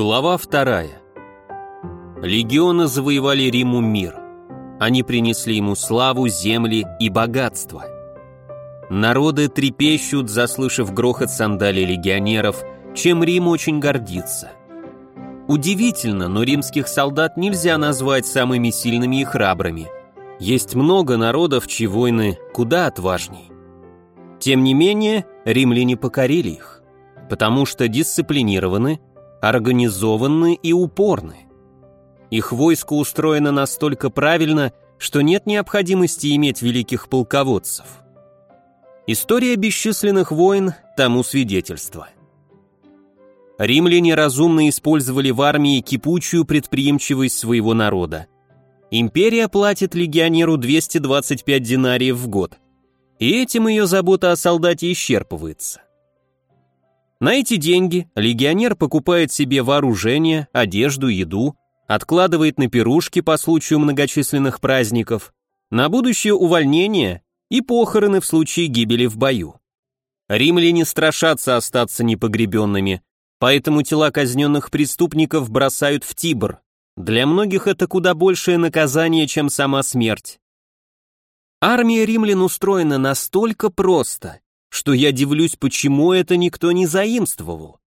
Глава вторая. Легионы завоевали Риму мир. Они принесли ему славу, земли и богатство. Народы трепещут, заслышав грохот сандалий легионеров, чем Рим очень гордится. Удивительно, но римских солдат нельзя назвать самыми сильными и храбрыми. Есть много народов, чьи войны куда отважней. Тем не менее, римляне покорили их, потому что дисциплинированы, организованы и упорны. Их войско устроено настолько правильно, что нет необходимости иметь великих полководцев. История бесчисленных войн тому свидетельство. Римляне разумно использовали в армии кипучую предприимчивость своего народа. Империя платит легионеру 225 динариев в год, и этим ее забота о солдате исчерпывается. На эти деньги легионер покупает себе вооружение, одежду, еду, откладывает на пирушки по случаю многочисленных праздников, на будущее увольнение и похороны в случае гибели в бою. Римляне страшатся остаться непогребенными, поэтому тела казненных преступников бросают в Тибр. Для многих это куда большее наказание, чем сама смерть. Армия римлян устроена настолько просто, что я дивлюсь, почему это никто не заимствовал.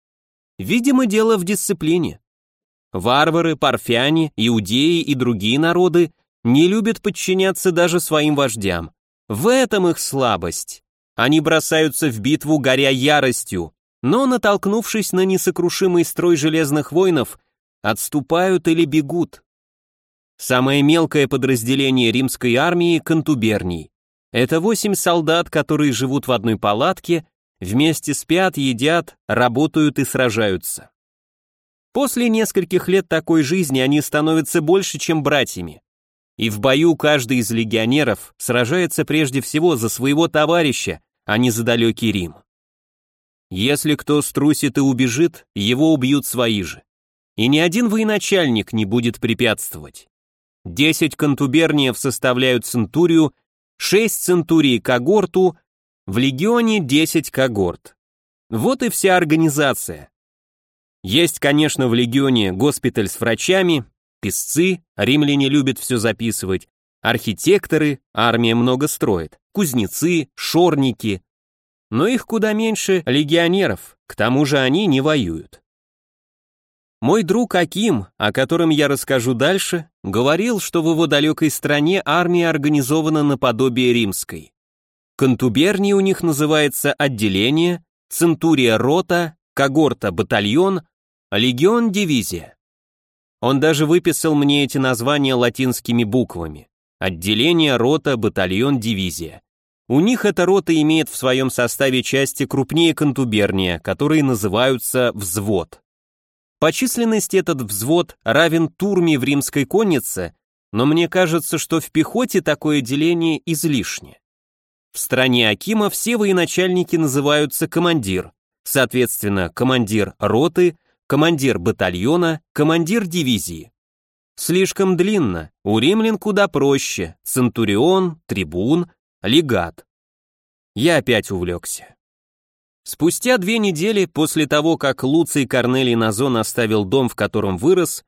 Видимо, дело в дисциплине. Варвары, парфяне, иудеи и другие народы не любят подчиняться даже своим вождям. В этом их слабость. Они бросаются в битву, горя яростью, но, натолкнувшись на несокрушимый строй железных воинов, отступают или бегут. Самое мелкое подразделение римской армии – контуберний. Это восемь солдат, которые живут в одной палатке, вместе спят, едят, работают и сражаются. После нескольких лет такой жизни они становятся больше, чем братьями. И в бою каждый из легионеров сражается прежде всего за своего товарища, а не за далекий Рим. Если кто струсит и убежит, его убьют свои же. И ни один военачальник не будет препятствовать. Десять контуберниев составляют центурию, шесть центурий когорту, в легионе десять когорт. Вот и вся организация. Есть, конечно, в легионе госпиталь с врачами, писцы, римляне любят все записывать, архитекторы, армия много строит, кузнецы, шорники. Но их куда меньше легионеров, к тому же они не воюют. Мой друг Аким, о котором я расскажу дальше, говорил, что в его далекой стране армия организована наподобие римской. Контуберния у них называется отделение, центурия рота, когорта батальон, легион дивизия. Он даже выписал мне эти названия латинскими буквами. Отделение, рота, батальон, дивизия. У них эта рота имеет в своем составе части крупнее контуберния, которые называются взвод. По численности этот взвод равен турме в римской коннице, но мне кажется, что в пехоте такое деление излишне. В стране Акима все военачальники называются командир, соответственно, командир роты, командир батальона, командир дивизии. Слишком длинно, у римлян куда проще, центурион, трибун, легат. Я опять увлекся. Спустя две недели после того, как Луций Корнелий Назон оставил дом, в котором вырос,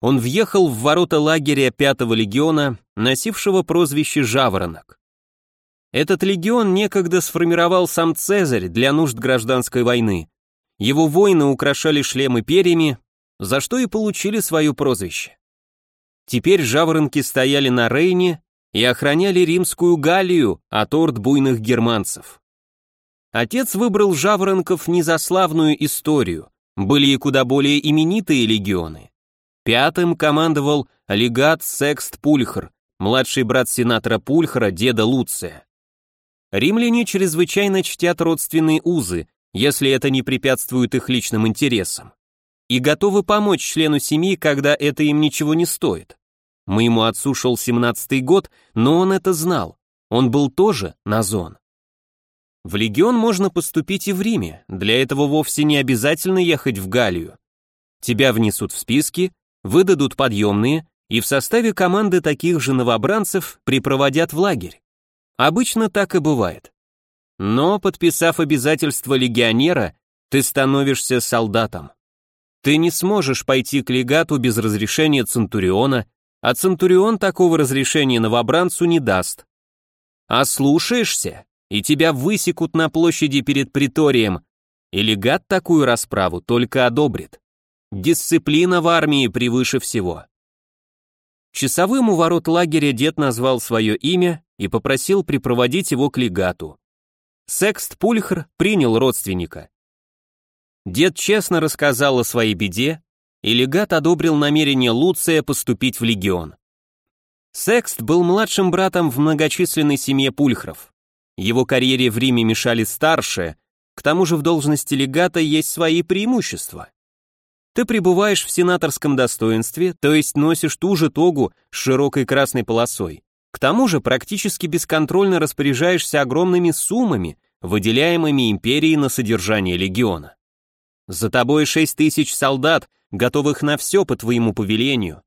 он въехал в ворота лагеря пятого легиона, носившего прозвище «Жаворонок». Этот легион некогда сформировал сам Цезарь для нужд гражданской войны. Его воины украшали шлемы перьями, за что и получили свое прозвище. Теперь жаворонки стояли на Рейне и охраняли римскую Галлию от орд буйных германцев. Отец выбрал жаворонков не за славную историю, были и куда более именитые легионы. Пятым командовал легат Секст Пульхр, младший брат сенатора Пульхра, деда Луция. Римляне чрезвычайно чтят родственные узы, если это не препятствует их личным интересам, и готовы помочь члену семьи, когда это им ничего не стоит. Моему отцу шел семнадцатый год, но он это знал, он был тоже на зон. В легион можно поступить и в Риме, для этого вовсе не обязательно ехать в Галлию. Тебя внесут в списки, выдадут подъемные, и в составе команды таких же новобранцев припроводят в лагерь. Обычно так и бывает. Но, подписав обязательство легионера, ты становишься солдатом. Ты не сможешь пойти к легату без разрешения Центуриона, а Центурион такого разрешения новобранцу не даст. А слушаешься, и тебя высекут на площади перед приторием, и легат такую расправу только одобрит. Дисциплина в армии превыше всего. Часовым у ворот лагеря дед назвал свое имя и попросил припроводить его к легату. Секст Пульхр принял родственника. Дед честно рассказал о своей беде, и легат одобрил намерение Луция поступить в легион. Секст был младшим братом в многочисленной семье Пульхров. Его карьере в Риме мешали старшие, к тому же в должности легата есть свои преимущества. Ты пребываешь в сенаторском достоинстве, то есть носишь ту же тогу с широкой красной полосой. К тому же практически бесконтрольно распоряжаешься огромными суммами, выделяемыми империей на содержание легиона. За тобой шесть тысяч солдат, готовых на все по твоему повелению.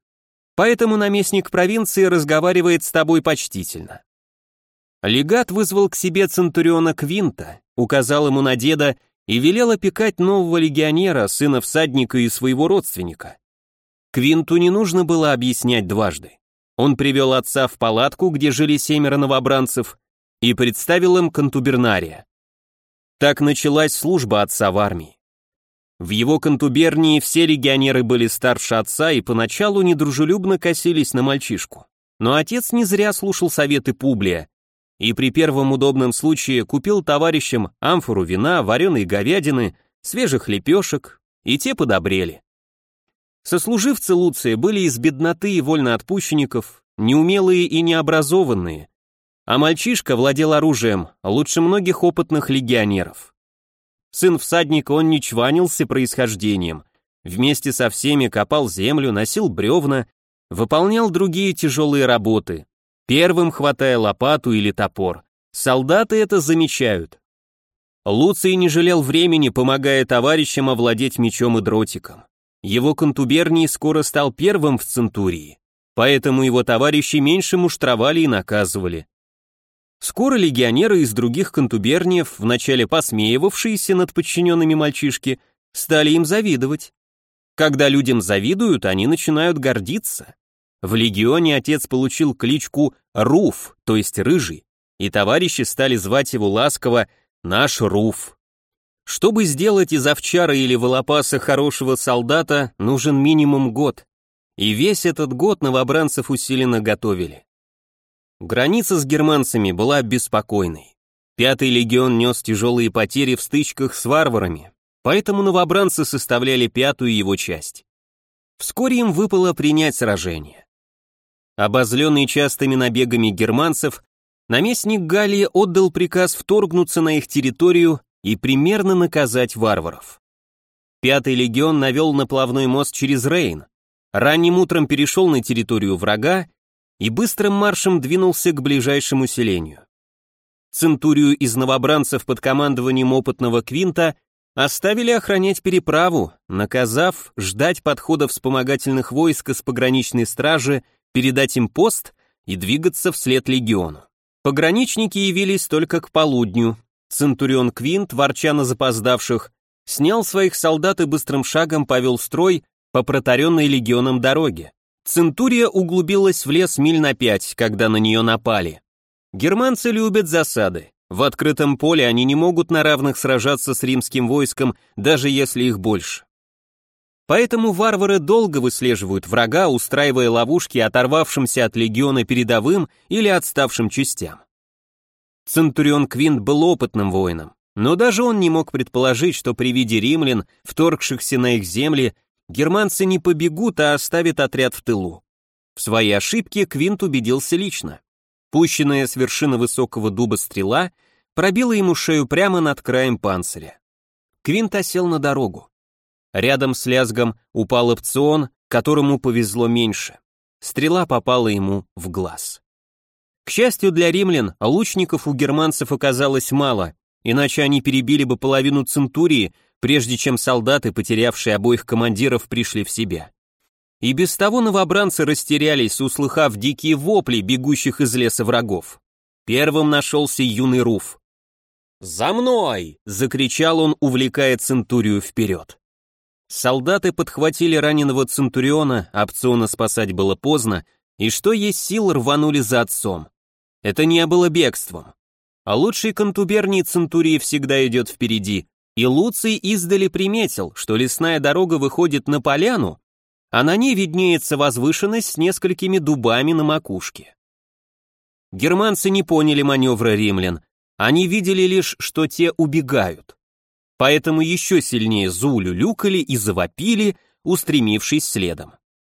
Поэтому наместник провинции разговаривает с тобой почтительно. Легат вызвал к себе Центуриона Квинта, указал ему на деда и велел опекать нового легионера, сына всадника и своего родственника. Квинту не нужно было объяснять дважды. Он привел отца в палатку, где жили семеро новобранцев, и представил им контубернария. Так началась служба отца в армии. В его контубернии все легионеры были старше отца и поначалу недружелюбно косились на мальчишку. Но отец не зря слушал советы Публия и при первом удобном случае купил товарищам амфору вина, вареной говядины, свежих лепешек, и те подобрели. Сослуживцы Луция были из бедноты и вольноотпущенников, неумелые и необразованные, а мальчишка владел оружием лучше многих опытных легионеров. Сын всадника он не чванился происхождением, вместе со всеми копал землю, носил бревна, выполнял другие тяжелые работы, первым хватая лопату или топор. Солдаты это замечают. Луций не жалел времени, помогая товарищам овладеть мечом и дротиком. Его контуберний скоро стал первым в Центурии, поэтому его товарищи меньше муштровали и наказывали. Скоро легионеры из других контуберниев, вначале посмеивавшиеся над подчиненными мальчишки, стали им завидовать. Когда людям завидуют, они начинают гордиться. В легионе отец получил кличку Руф, то есть Рыжий, и товарищи стали звать его ласково «наш Руф». Чтобы сделать из овчара или волопаса хорошего солдата, нужен минимум год. И весь этот год новобранцев усиленно готовили. Граница с германцами была беспокойной. Пятый легион нес тяжелые потери в стычках с варварами, поэтому новобранцы составляли пятую его часть. Вскоре им выпало принять сражение. Обозленный частыми набегами германцев, наместник Галлии отдал приказ вторгнуться на их территорию и примерно наказать варваров. Пятый легион навел наплавной мост через Рейн, ранним утром перешел на территорию врага и быстрым маршем двинулся к ближайшему селению. Центурию из новобранцев под командованием опытного Квинта оставили охранять переправу, наказав ждать подхода вспомогательных войск из пограничной стражи передать им пост и двигаться вслед легиону. Пограничники явились только к полудню. Центурион Квинт, ворча на запоздавших, снял своих солдат и быстрым шагом повел строй по протаренной легионом дороге. Центурия углубилась в лес миль на пять, когда на нее напали. Германцы любят засады. В открытом поле они не могут на равных сражаться с римским войском, даже если их больше. Поэтому варвары долго выслеживают врага, устраивая ловушки оторвавшимся от легиона передовым или отставшим частям. Центурион Квинт был опытным воином, но даже он не мог предположить, что при виде римлян, вторгшихся на их земли, германцы не побегут, а оставят отряд в тылу. В своей ошибке Квинт убедился лично. Пущенная с вершины высокого дуба стрела пробила ему шею прямо над краем панциря. Квинт осел на дорогу. Рядом с лязгом упал опцион, которому повезло меньше. Стрела попала ему в глаз. К счастью для римлян, лучников у германцев оказалось мало, иначе они перебили бы половину центурии, прежде чем солдаты, потерявшие обоих командиров, пришли в себя. И без того новобранцы растерялись, услыхав дикие вопли бегущих из леса врагов. Первым нашелся юный Руф. «За мной!» — закричал он, увлекая центурию вперед. Солдаты подхватили раненого Центуриона, опциона спасать было поздно, и что есть сил рванули за отцом. Это не было бегством. А лучший контуберний Центурии всегда идет впереди, и Луций издали приметил, что лесная дорога выходит на поляну, а на ней виднеется возвышенность с несколькими дубами на макушке. Германцы не поняли маневра римлян, они видели лишь, что те убегают. Поэтому еще сильнее зулюлюкали и завопили, устремившись следом.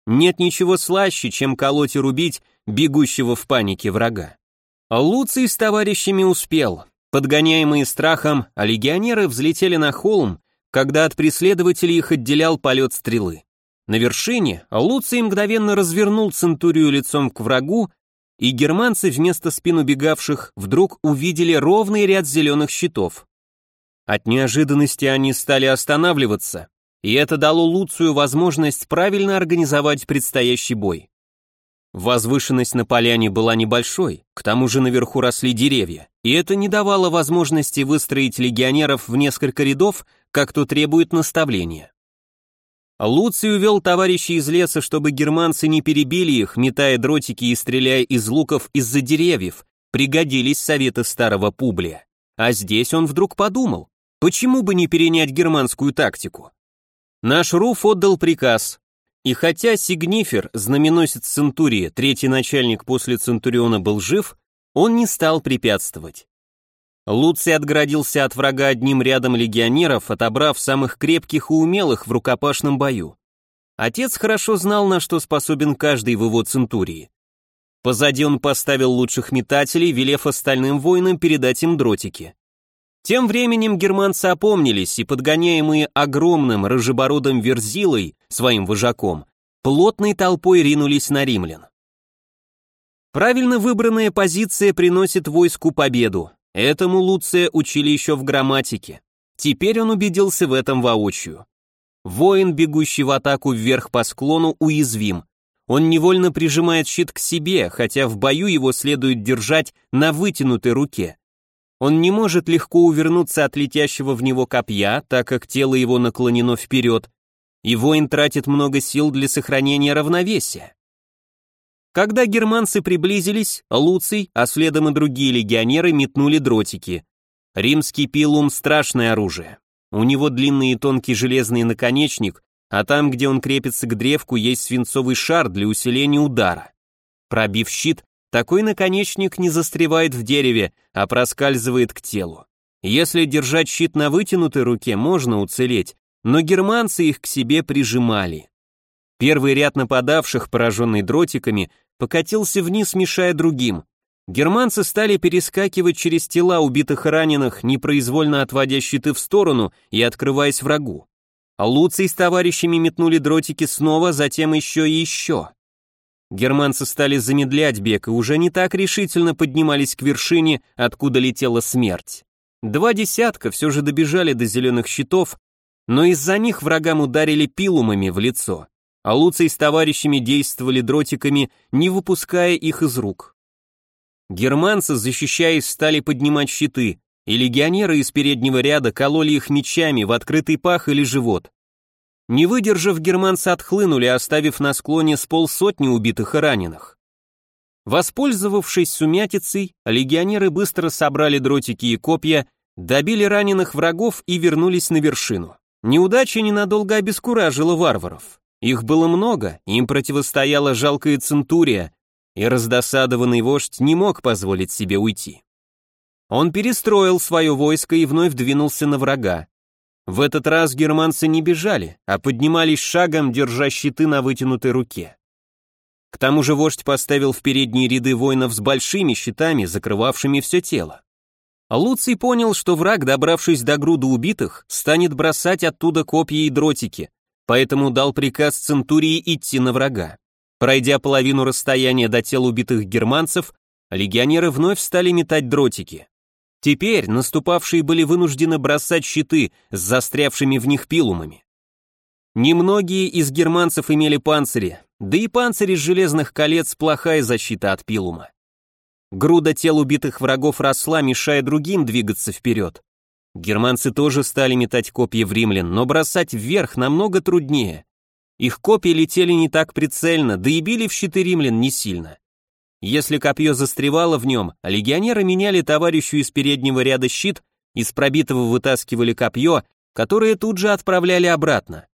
Нет ничего слаще, чем колоть и рубить бегущего в панике врага. Луций с товарищами успел. Подгоняемые страхом, а легионеры взлетели на холм, когда от преследователей их отделял полет стрелы. На вершине Луций мгновенно развернул центурию лицом к врагу, и германцы вместо спин убегавших вдруг увидели ровный ряд зеленых щитов. От неожиданности они стали останавливаться, и это дало Луцию возможность правильно организовать предстоящий бой. Возвышенность на поляне была небольшой, к тому же наверху росли деревья, и это не давало возможности выстроить легионеров в несколько рядов, как то требует наставления. Луций увел товарищей из леса, чтобы германцы не перебили их, метая дротики и стреляя из луков из-за деревьев, пригодились советы старого Публия. А здесь он вдруг подумал, почему бы не перенять германскую тактику? Наш Руф отдал приказ, и хотя Сигнифер, знаменосец Центурии, третий начальник после Центуриона был жив, он не стал препятствовать. Луций отгородился от врага одним рядом легионеров, отобрав самых крепких и умелых в рукопашном бою. Отец хорошо знал, на что способен каждый в его центурии. Позади он поставил лучших метателей, велев остальным воинам передать им дротики. Тем временем германцы опомнились и, подгоняемые огромным рыжебородым верзилой, своим вожаком, плотной толпой ринулись на римлян. Правильно выбранная позиция приносит войску победу, Этому Луция учили еще в грамматике. Теперь он убедился в этом воочию. Воин, бегущий в атаку вверх по склону, уязвим. Он невольно прижимает щит к себе, хотя в бою его следует держать на вытянутой руке. Он не может легко увернуться от летящего в него копья, так как тело его наклонено вперед, и воин тратит много сил для сохранения равновесия. Когда германцы приблизились, Луций, а следом и другие легионеры метнули дротики. Римский пилум – страшное оружие. У него длинный и тонкий железный наконечник, а там, где он крепится к древку, есть свинцовый шар для усиления удара. Пробив щит, такой наконечник не застревает в дереве, а проскальзывает к телу. Если держать щит на вытянутой руке, можно уцелеть, но германцы их к себе прижимали. Первый ряд нападавших, пораженный дротиками, покатился вниз, мешая другим. Германцы стали перескакивать через тела убитых и раненых, непроизвольно отводя щиты в сторону и открываясь врагу. Луций с товарищами метнули дротики снова, затем еще и еще. Германцы стали замедлять бег и уже не так решительно поднимались к вершине, откуда летела смерть. Два десятка все же добежали до зеленых щитов, но из-за них врагам ударили пилумами в лицо а Луций с товарищами действовали дротиками, не выпуская их из рук. Германцы, защищаясь, стали поднимать щиты, и легионеры из переднего ряда кололи их мечами в открытый пах или живот. Не выдержав, германцы отхлынули, оставив на склоне с полсотни убитых и раненых. Воспользовавшись сумятицей, легионеры быстро собрали дротики и копья, добили раненых врагов и вернулись на вершину. Неудача ненадолго обескуражила варваров. Их было много, им противостояла жалкая центурия, и раздосадованный вождь не мог позволить себе уйти. Он перестроил свое войско и вновь двинулся на врага. В этот раз германцы не бежали, а поднимались шагом, держа щиты на вытянутой руке. К тому же вождь поставил в передние ряды воинов с большими щитами, закрывавшими все тело. Луций понял, что враг, добравшись до груды убитых, станет бросать оттуда копья и дротики, поэтому дал приказ Центурии идти на врага. Пройдя половину расстояния до тел убитых германцев, легионеры вновь стали метать дротики. Теперь наступавшие были вынуждены бросать щиты с застрявшими в них пилумами. Немногие из германцев имели панцири, да и панцирь из железных колец плохая защита от пилума. Груда тел убитых врагов росла, мешая другим двигаться вперед. Германцы тоже стали метать копья в римлян, но бросать вверх намного труднее. Их копья летели не так прицельно, да и били в щиты римлян не сильно. Если копье застревало в нем, легионеры меняли товарищу из переднего ряда щит, из пробитого вытаскивали копье, которое тут же отправляли обратно.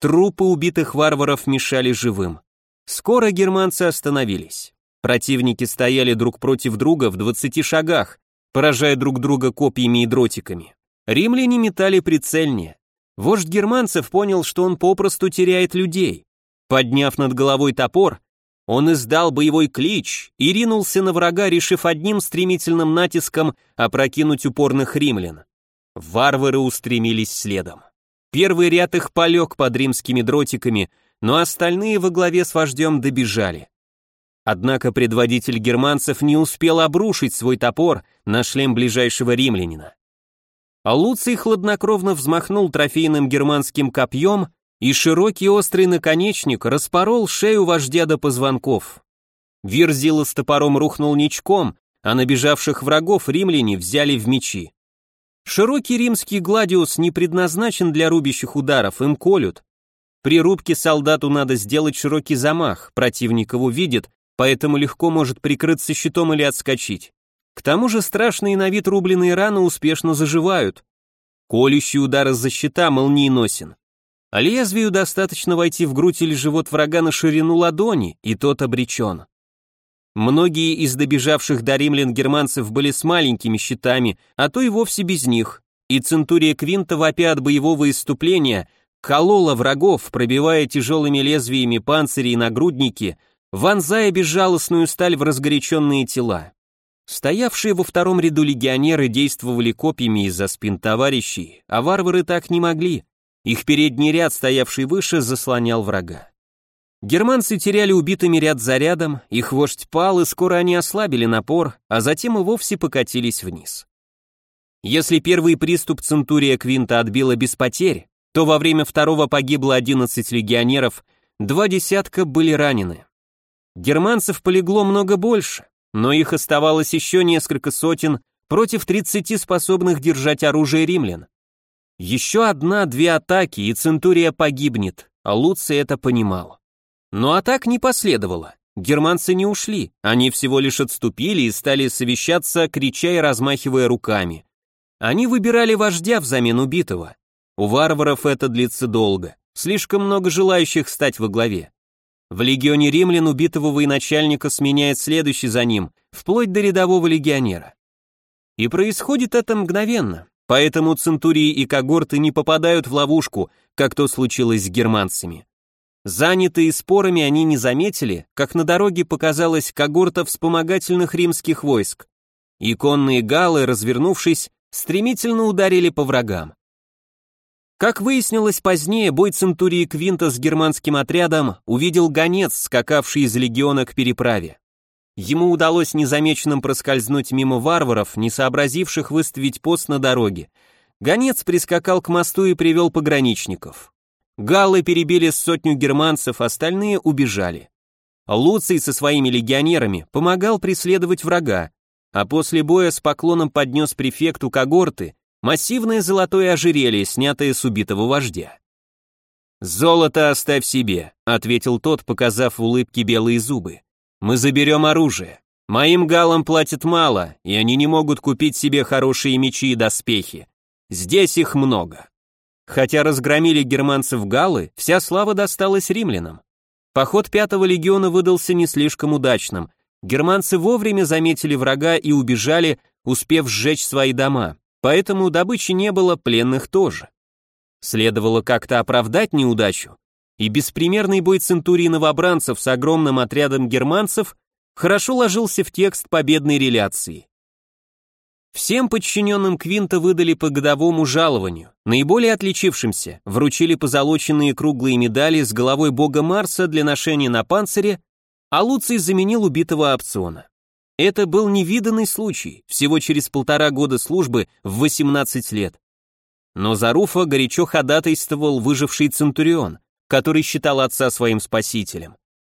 Трупы убитых варваров мешали живым. Скоро германцы остановились. Противники стояли друг против друга в 20 шагах, поражая друг друга копьями и дротиками. Римляне метали прицельнее. Вождь германцев понял, что он попросту теряет людей. Подняв над головой топор, он издал боевой клич и ринулся на врага, решив одним стремительным натиском опрокинуть упорных римлян. Варвары устремились следом. Первый ряд их полег под римскими дротиками, но остальные во главе с вождем добежали. Однако предводитель германцев не успел обрушить свой топор на шлем ближайшего римлянина. А Луций хладнокровно взмахнул трофейным германским копьем и широкий острый наконечник распорол шею вождя до позвонков. Вирзила с топором рухнул ничком, а набежавших врагов римляне взяли в мечи. Широкий римский гладиус не предназначен для рубящих ударов, им колют. При рубке солдату надо сделать широкий замах, противник его видит, поэтому легко может прикрыться щитом или отскочить. К тому же страшные на вид рубленые раны успешно заживают. Колющий удар из-за щита молниеносен. А лезвию достаточно войти в грудь или живот врага на ширину ладони, и тот обречен. Многие из добежавших до римлян германцев были с маленькими щитами, а то и вовсе без них, и центурия Квинта, вопя от боевого исступления, колола врагов, пробивая тяжелыми лезвиями панцири и нагрудники, вонзая безжалостную сталь в разгоряченные тела. Стоявшие во втором ряду легионеры действовали копьями из-за спин товарищей, а варвары так не могли, их передний ряд, стоявший выше, заслонял врага. Германцы теряли убитыми ряд за рядом, их вождь пал, и скоро они ослабили напор, а затем и вовсе покатились вниз. Если первый приступ Центурия Квинта отбила без потерь, то во время второго погибло 11 легионеров, два десятка были ранены. Германцев полегло много больше, но их оставалось еще несколько сотен против 30 способных держать оружие римлян. Еще одна-две атаки, и Центурия погибнет, а Луций это понимал. Но атак не последовало. Германцы не ушли, они всего лишь отступили и стали совещаться, крича и размахивая руками. Они выбирали вождя взамен убитого. У варваров это длится долго, слишком много желающих стать во главе. В легионе римлян убитого военачальника сменяет следующий за ним, вплоть до рядового легионера. И происходит это мгновенно, Поэтому центурии и когорты не попадают в ловушку, как то случилось с германцами. Занятые спорами они не заметили, как на дороге показалась когорта вспомогательных римских войск. И конные галлы, развернувшись, стремительно ударили по врагам. Как выяснилось позднее, бой Центурии Квинта с германским отрядом увидел гонец, скакавший из легиона к переправе. Ему удалось незамеченным проскользнуть мимо варваров, не сообразивших выставить пост на дороге. Гонец прискакал к мосту и привел пограничников. Галлы перебили сотню германцев, остальные убежали. Луций со своими легионерами помогал преследовать врага, а после боя с поклоном поднес префекту когорты массивное золотое ожерелье, снятое с убитого вождя. «Золото оставь себе», — ответил тот, показав в улыбке белые зубы. Мы заберем оружие. Моим галам платят мало, и они не могут купить себе хорошие мечи и доспехи. Здесь их много. Хотя разгромили германцев галы, вся слава досталась римлянам. Поход пятого легиона выдался не слишком удачным. Германцы вовремя заметили врага и убежали, успев сжечь свои дома, поэтому добычи не было, пленных тоже. Следовало как-то оправдать неудачу, и беспримерный бой центурии новобранцев с огромным отрядом германцев хорошо ложился в текст победной реляции. Всем подчиненным Квинта выдали по годовому жалованию, наиболее отличившимся вручили позолоченные круглые медали с головой бога Марса для ношения на панцире, а Луций заменил убитого опциона. Это был невиданный случай, всего через полтора года службы в 18 лет. Но за Руфа горячо ходатайствовал выживший Центурион, который считал отца своим спасителем.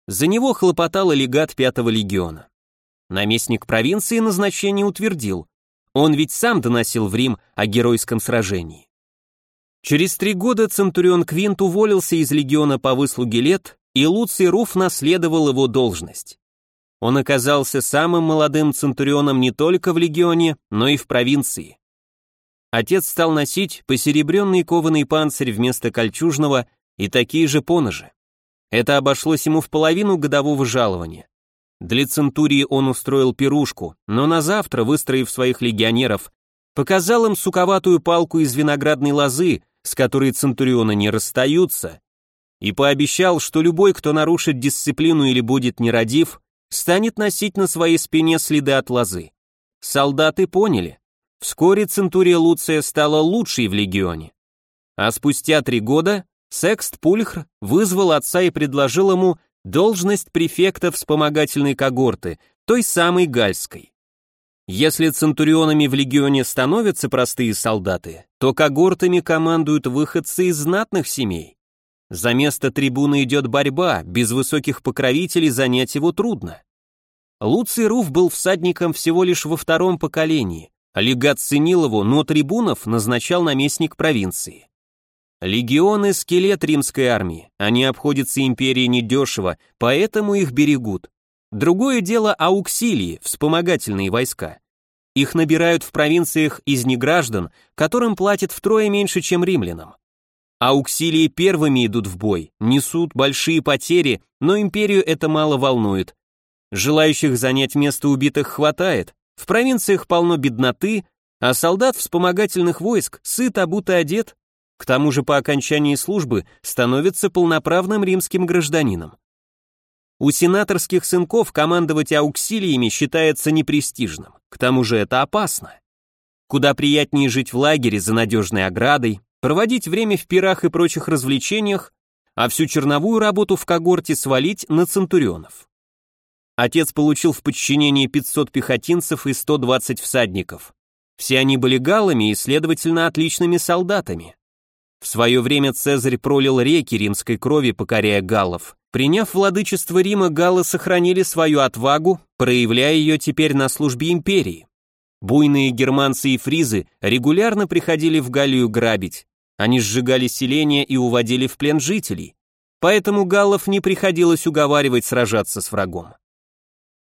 За него хлопотал легат пятого легиона. Наместник провинции назначение утвердил. Он ведь сам доносил в Рим о геройском сражении. Через три года Центурион Квинт уволился из легиона по выслуге лет, и Луций Руф наследовал его должность. Он оказался самым молодым центурионом не только в легионе, но и в провинции. Отец стал носить посеребренный кованый панцирь вместо кольчужного и такие же поножи. Это обошлось ему в половину годового жалования. Для Центурии он устроил пирушку, но на завтра, выстроив своих легионеров, показал им суковатую палку из виноградной лозы, с которой Центурионы не расстаются, и пообещал, что любой, кто нарушит дисциплину или будет нерадив, станет носить на своей спине следы от лозы. Солдаты поняли. Вскоре Центурия Луция стала лучшей в легионе. А спустя три года Секст Пульхр вызвал отца и предложил ему должность префекта вспомогательной когорты, той самой гальской. Если центурионами в легионе становятся простые солдаты, то когортами командуют выходцы из знатных семей. За место трибуны идет борьба, без высоких покровителей занять его трудно. Луций Руф был всадником всего лишь во втором поколении, легат ценил его, но трибунов назначал наместник провинции. Легионы — скелет римской армии, они обходятся империи недешево, поэтому их берегут. Другое дело ауксилии, вспомогательные войска. Их набирают в провинциях из неграждан, которым платят втрое меньше, чем римлянам. Ауксилии первыми идут в бой, несут большие потери, но империю это мало волнует. Желающих занять место убитых хватает, в провинциях полно бедноты, а солдат вспомогательных войск сыт, обут и одет, к тому же по окончании службы становится полноправным римским гражданином. У сенаторских сынков командовать ауксилиями считается непрестижным, к тому же это опасно. Куда приятнее жить в лагере за надежной оградой, проводить время в пирах и прочих развлечениях, а всю черновую работу в когорте свалить на центурионов. Отец получил в подчинение 500 пехотинцев и 120 всадников. Все они были галлами и, следовательно, отличными солдатами. В свое время Цезарь пролил реки римской крови, покоряя галлов. Приняв владычество Рима, галлы сохранили свою отвагу, проявляя ее теперь на службе империи. Буйные германцы и фризы регулярно приходили в Галлию грабить. Они сжигали селения и уводили в плен жителей. Поэтому галлов не приходилось уговаривать сражаться с врагом.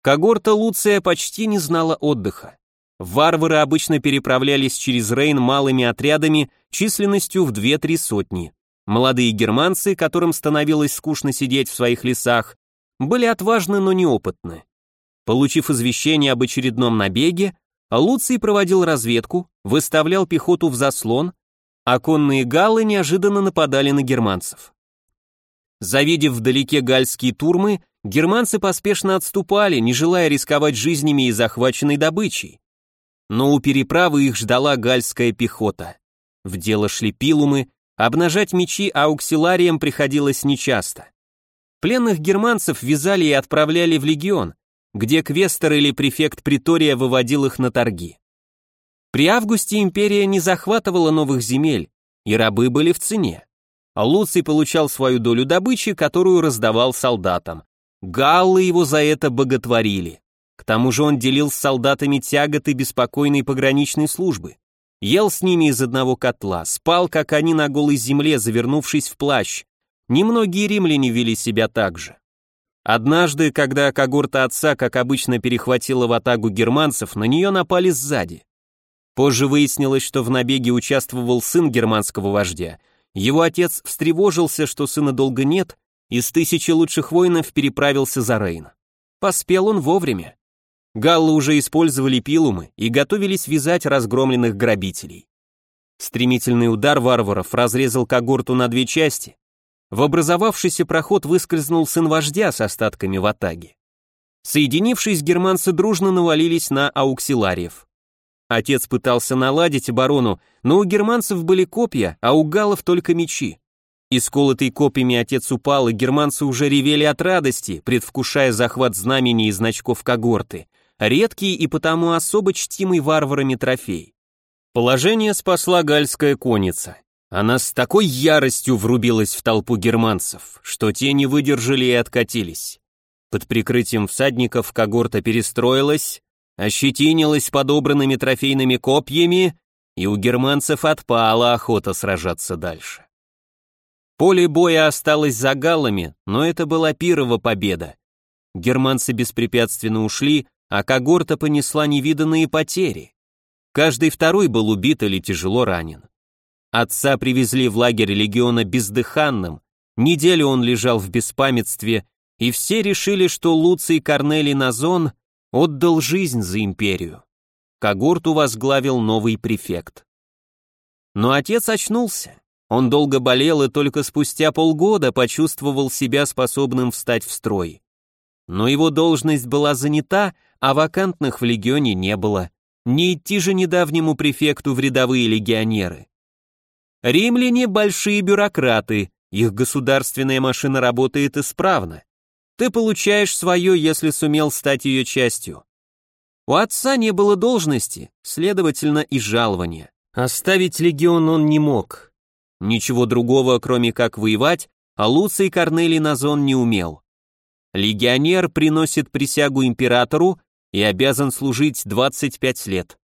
Когорта Луция почти не знала отдыха. Варвары обычно переправлялись через Рейн малыми отрядами численностью в 2-3 сотни. Молодые германцы, которым становилось скучно сидеть в своих лесах, были отважны, но неопытны. Получив извещение об очередном набеге, Луций проводил разведку, выставлял пехоту в заслон, а конные галлы неожиданно нападали на германцев. Завидев вдалеке гальские турмы, германцы поспешно отступали, не желая рисковать жизнями и захваченной добычей но у переправы их ждала гальская пехота. В дело шли пилумы, обнажать мечи ауксилариям приходилось нечасто. Пленных германцев вязали и отправляли в легион, где квестер или префект притория выводил их на торги. При августе империя не захватывала новых земель, и рабы были в цене. Луций получал свою долю добычи, которую раздавал солдатам. Галлы его за это боготворили. К тому же он делил с солдатами тяготы беспокойной пограничной службы. Ел с ними из одного котла, спал, как они на голой земле, завернувшись в плащ. Немногие римляне вели себя так же. Однажды, когда когорта отца, как обычно, перехватила в атаку германцев, на нее напали сзади. Позже выяснилось, что в набеге участвовал сын германского вождя. Его отец встревожился, что сына долго нет, и с тысячи лучших воинов переправился за Рейн. Поспел он вовремя. Галлы уже использовали пилумы и готовились вязать разгромленных грабителей. Стремительный удар варваров разрезал когорту на две части. В образовавшийся проход выскользнул сын вождя с остатками в атаге. Соединившись, германцы дружно навалились на ауксилариев. Отец пытался наладить оборону, но у германцев были копья, а у галлов только мечи. Исколотый копьями отец упал, и германцы уже ревели от радости, предвкушая захват знамени и значков когорты редкий и потому особо чтимый варварами трофей. Положение спасла гальская конница. Она с такой яростью врубилась в толпу германцев, что те не выдержали и откатились. Под прикрытием всадников когорта перестроилась, ощетинилась подобранными трофейными копьями, и у германцев отпала охота сражаться дальше. Поле боя осталось за галлами, но это была пирова победа. Германцы беспрепятственно ушли, а когорта понесла невиданные потери. Каждый второй был убит или тяжело ранен. Отца привезли в лагерь легиона бездыханным, неделю он лежал в беспамятстве, и все решили, что Луций Корнелий Назон отдал жизнь за империю. Когорту возглавил новый префект. Но отец очнулся. Он долго болел и только спустя полгода почувствовал себя способным встать в строй. Но его должность была занята, а вакантных в легионе не было. Не идти же недавнему префекту в рядовые легионеры. Римляне – большие бюрократы, их государственная машина работает исправно. Ты получаешь свое, если сумел стать ее частью. У отца не было должности, следовательно и жалования. Оставить легион он не мог, Ничего другого, кроме как воевать, а Луций Корнелий Назон не умел. Легионер приносит присягу императору и обязан служить 25 лет.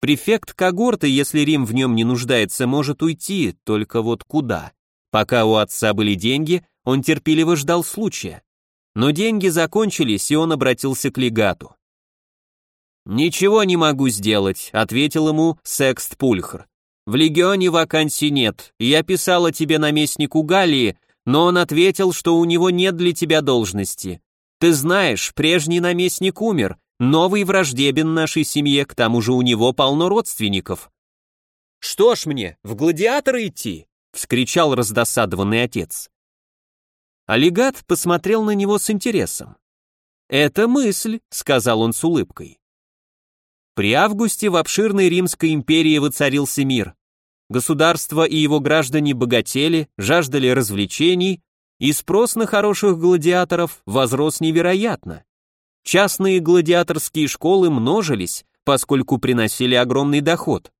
Префект когорты, если Рим в нем не нуждается, может уйти, только вот куда? Пока у отца были деньги, он терпеливо ждал случая. Но деньги закончились, и он обратился к легату. «Ничего не могу сделать», — ответил ему Секст Пульхр. В легионе вакансий нет. Я писала тебе наместнику Галлии, но он ответил, что у него нет для тебя должности. Ты знаешь, прежний наместник умер, новый враждебен нашей семье, к тому же у него полно родственников. Что ж мне, в гладиаторы идти? вскричал раздосадованный отец. Олигат посмотрел на него с интересом. «Это мысль», — сказал он с улыбкой. При августе в обширной Римской империи воцарился мир. Государство и его граждане богатели, жаждали развлечений, и спрос на хороших гладиаторов возрос невероятно. Частные гладиаторские школы множились, поскольку приносили огромный доход.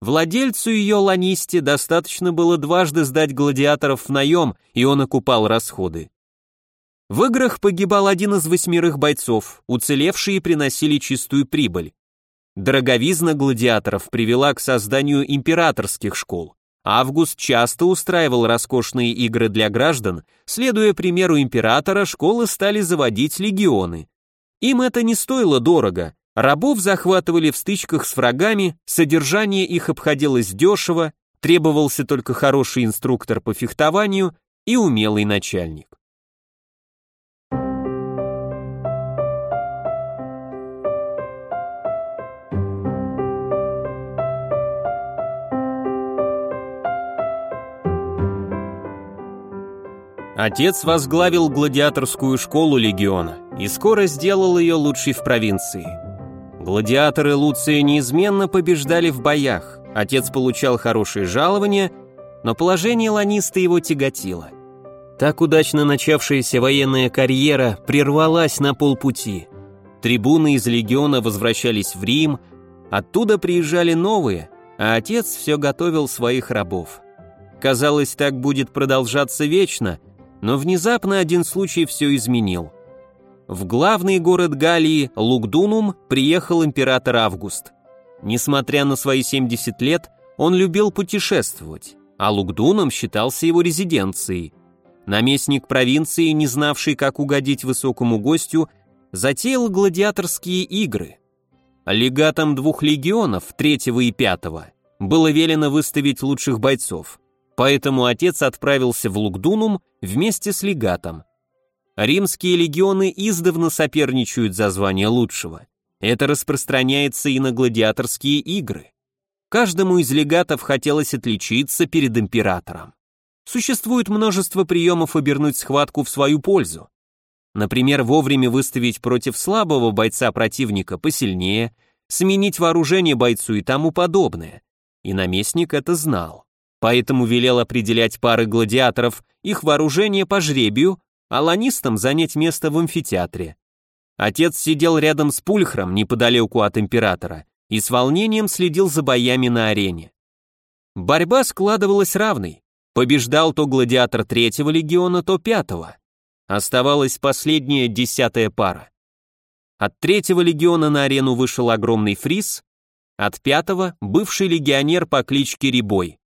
Владельцу ее ланисте достаточно было дважды сдать гладиаторов в наем, и он окупал расходы. В играх погибал один из восьмерых бойцов, уцелевшие приносили чистую прибыль. Дороговизна гладиаторов привела к созданию императорских школ. Август часто устраивал роскошные игры для граждан, следуя примеру императора, школы стали заводить легионы. Им это не стоило дорого, рабов захватывали в стычках с врагами, содержание их обходилось дешево, требовался только хороший инструктор по фехтованию и умелый начальник. Отец возглавил гладиаторскую школу легиона и скоро сделал ее лучшей в провинции. Гладиаторы Луция неизменно побеждали в боях, отец получал хорошие жалования, но положение ланиста его тяготило. Так удачно начавшаяся военная карьера прервалась на полпути. Трибуны из легиона возвращались в Рим, оттуда приезжали новые, а отец все готовил своих рабов. Казалось, так будет продолжаться вечно – но внезапно один случай все изменил. В главный город Галлии, Лугдунум, приехал император Август. Несмотря на свои 70 лет, он любил путешествовать, а Лугдуном считался его резиденцией. Наместник провинции, не знавший, как угодить высокому гостю, затеял гладиаторские игры. Легатам двух легионов, третьего и пятого, было велено выставить лучших бойцов. Поэтому отец отправился в Лугдунум вместе с легатом. Римские легионы издавна соперничают за звание лучшего. Это распространяется и на гладиаторские игры. Каждому из легатов хотелось отличиться перед императором. Существует множество приемов обернуть схватку в свою пользу. Например, вовремя выставить против слабого бойца противника посильнее, сменить вооружение бойцу и тому подобное. И наместник это знал поэтому велел определять пары гладиаторов, их вооружение по жребию, а ланистам занять место в амфитеатре. Отец сидел рядом с пульхром неподалеку от императора и с волнением следил за боями на арене. Борьба складывалась равной. Побеждал то гладиатор третьего легиона, то пятого. Оставалась последняя десятая пара. От третьего легиона на арену вышел огромный фриз, от пятого — бывший легионер по кличке Рибой.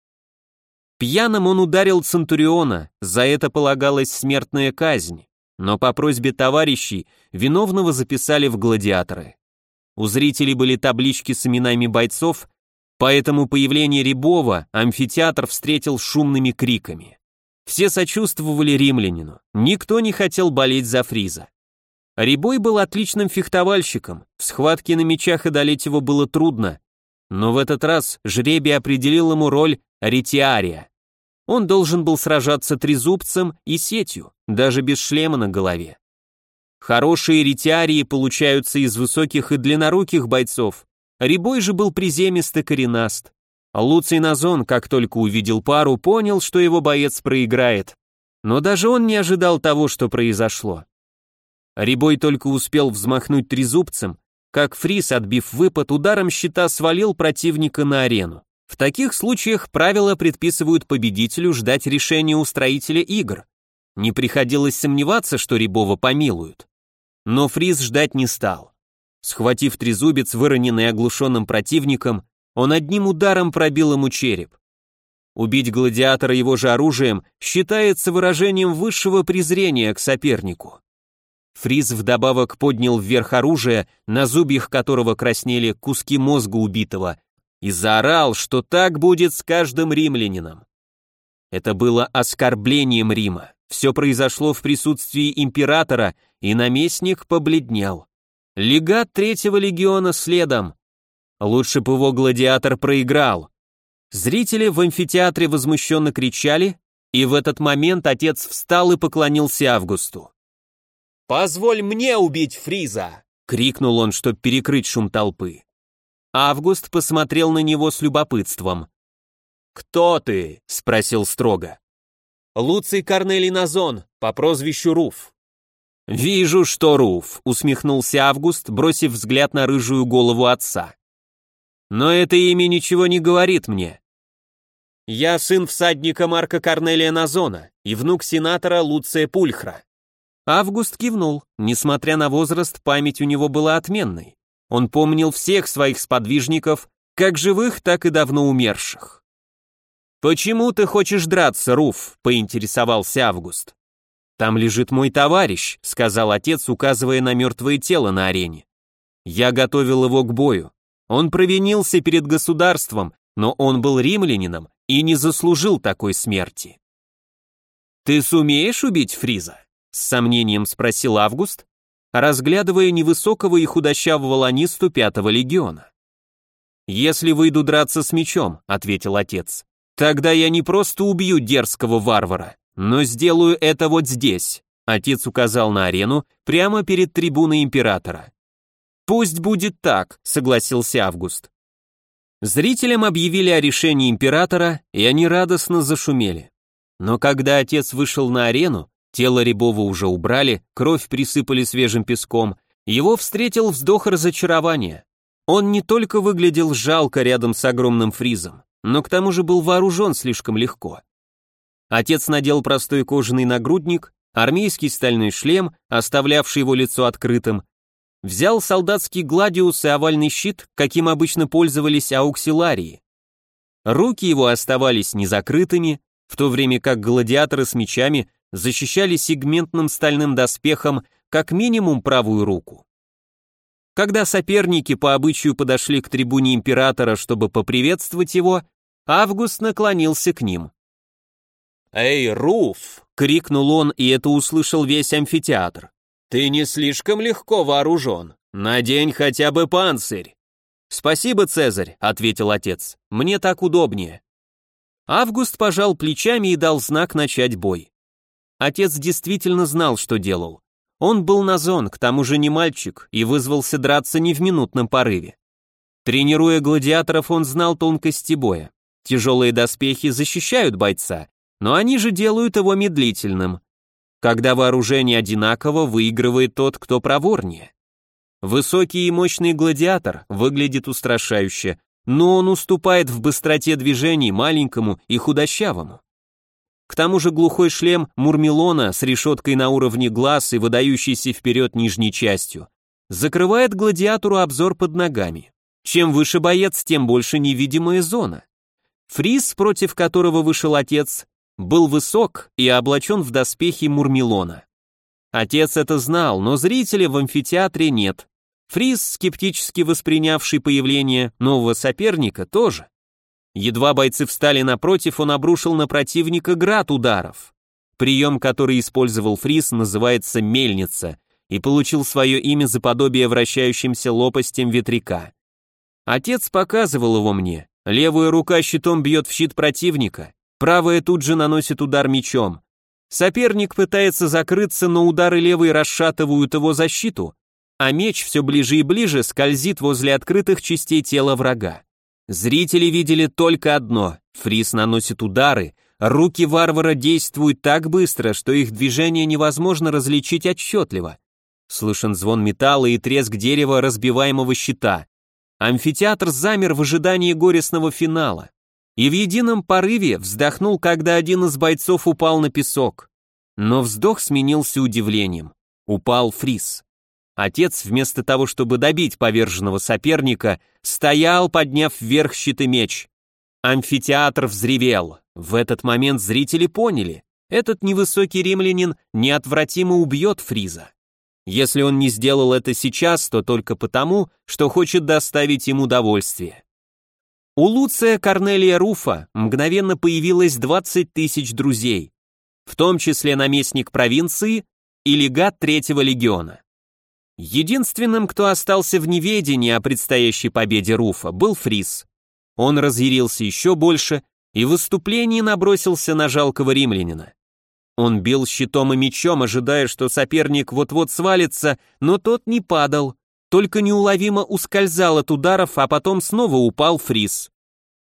Пьяным он ударил Центуриона, за это полагалась смертная казнь, но по просьбе товарищей виновного записали в гладиаторы. У зрителей были таблички с именами бойцов, поэтому появление Рябова амфитеатр встретил шумными криками. Все сочувствовали римлянину, никто не хотел болеть за Фриза. Рябой был отличным фехтовальщиком, в схватке на мечах одолеть его было трудно, но в этот раз жребий определил ему роль ретиария. Он должен был сражаться трезубцем и сетью, даже без шлема на голове. Хорошие ретиарии получаются из высоких и длинноруких бойцов. Рябой же был приземист и коренаст. Луций Назон, как только увидел пару, понял, что его боец проиграет. Но даже он не ожидал того, что произошло. Рябой только успел взмахнуть трезубцем, как Фрис, отбив выпад, ударом щита свалил противника на арену. В таких случаях правила предписывают победителю ждать решения устроителя игр. Не приходилось сомневаться, что Рябова помилуют. Но Фрис ждать не стал. Схватив трезубец, выроненный оглушенным противником, он одним ударом пробил ему череп. Убить гладиатора его же оружием считается выражением высшего презрения к сопернику. Фриз вдобавок поднял вверх оружие, на зубьях которого краснели куски мозга убитого, и заорал, что так будет с каждым римлянином. Это было оскорблением Рима. Все произошло в присутствии императора, и наместник побледнел. Легат третьего легиона следом. Лучше бы его гладиатор проиграл. Зрители в амфитеатре возмущенно кричали, и в этот момент отец встал и поклонился Августу. «Позволь мне убить Фриза!» — крикнул он, чтобы перекрыть шум толпы. Август посмотрел на него с любопытством. «Кто ты?» — спросил строго. «Луций Корнелий Назон, по прозвищу Руф». «Вижу, что Руф», — усмехнулся Август, бросив взгляд на рыжую голову отца. «Но это имя ничего не говорит мне. Я сын всадника Марка Корнелия Назона и внук сенатора Луция Пульхра. Август кивнул. Несмотря на возраст, память у него была отменной. Он помнил всех своих сподвижников, как живых, так и давно умерших. «Почему ты хочешь драться, Руф?» — поинтересовался Август. «Там лежит мой товарищ», — сказал отец, указывая на мертвое тело на арене. «Я готовил его к бою. Он провинился перед государством, но он был римлянином и не заслужил такой смерти». «Ты сумеешь убить Фриза?» С сомнением спросил Август, разглядывая невысокого и худощавого ланисту пятого легиона. «Если выйду драться с мечом», — ответил отец, «тогда я не просто убью дерзкого варвара, но сделаю это вот здесь», — отец указал на арену прямо перед трибуной императора. «Пусть будет так», — согласился Август. Зрителям объявили о решении императора, и они радостно зашумели. Но когда отец вышел на арену, Тело Рябова уже убрали, кровь присыпали свежим песком. Его встретил вздох разочарования. Он не только выглядел жалко рядом с огромным фризом, но к тому же был вооружен слишком легко. Отец надел простой кожаный нагрудник, армейский стальной шлем, оставлявший его лицо открытым, взял солдатский гладиус и овальный щит, каким обычно пользовались ауксиларии. Руки его оставались незакрытыми, в то время как гладиаторы с мечами защищали сегментным стальным доспехом как минимум правую руку. Когда соперники по обычаю подошли к трибуне императора, чтобы поприветствовать его, Август наклонился к ним. «Эй, Руф!» — крикнул он, и это услышал весь амфитеатр. «Ты не слишком легко вооружен. Надень хотя бы панцирь». «Спасибо, Цезарь», — ответил отец. «Мне так удобнее». Август пожал плечами и дал знак начать бой. Отец действительно знал, что делал. Он был на зон, к тому же не мальчик, и вызвался драться не в минутном порыве. Тренируя гладиаторов, он знал тонкости боя. Тяжелые доспехи защищают бойца, но они же делают его медлительным. Когда вооружение одинаково, выигрывает тот, кто проворнее. Высокий и мощный гладиатор выглядит устрашающе, но он уступает в быстроте движений маленькому и худощавому. К тому же глухой шлем Мурмелона с решеткой на уровне глаз и выдающийся вперед нижней частью закрывает гладиатору обзор под ногами. Чем выше боец, тем больше невидимая зона. Фриз, против которого вышел отец, был высок и облачен в доспехи Мурмилона. Отец это знал, но зрителей в амфитеатре нет. Фриз, скептически воспринявший появление нового соперника, тоже. Едва бойцы встали напротив, он обрушил на противника град ударов. Прием, который использовал Фриз, называется «мельница» и получил свое имя за подобие вращающимся лопастям ветряка. Отец показывал его мне. Левая рука щитом бьет в щит противника, правая тут же наносит удар мечом. Соперник пытается закрыться, но удары левой расшатывают его защиту, а меч все ближе и ближе скользит возле открытых частей тела врага. Зрители видели только одно — Фрис наносит удары, руки варвара действуют так быстро, что их движение невозможно различить отчетливо. Слышен звон металла и треск дерева разбиваемого щита. Амфитеатр замер в ожидании горестного финала и в едином порыве вздохнул, когда один из бойцов упал на песок. Но вздох сменился удивлением. Упал Фрис. Отец, вместо того, чтобы добить поверженного соперника, стоял, подняв вверх щит и меч. Амфитеатр взревел. В этот момент зрители поняли, этот невысокий римлянин неотвратимо убьет Фриза. Если он не сделал это сейчас, то только потому, что хочет доставить ему удовольствие. У Луция Корнелия Руфа мгновенно появилось 20 тысяч друзей, в том числе наместник провинции и легат третьего легиона. Единственным, кто остался в неведении о предстоящей победе Руфа, был Фрис. Он разъярился еще больше и в выступлении набросился на жалкого римлянина. Он бил щитом и мечом, ожидая, что соперник вот-вот свалится, но тот не падал, только неуловимо ускользал от ударов, а потом снова упал Фрис.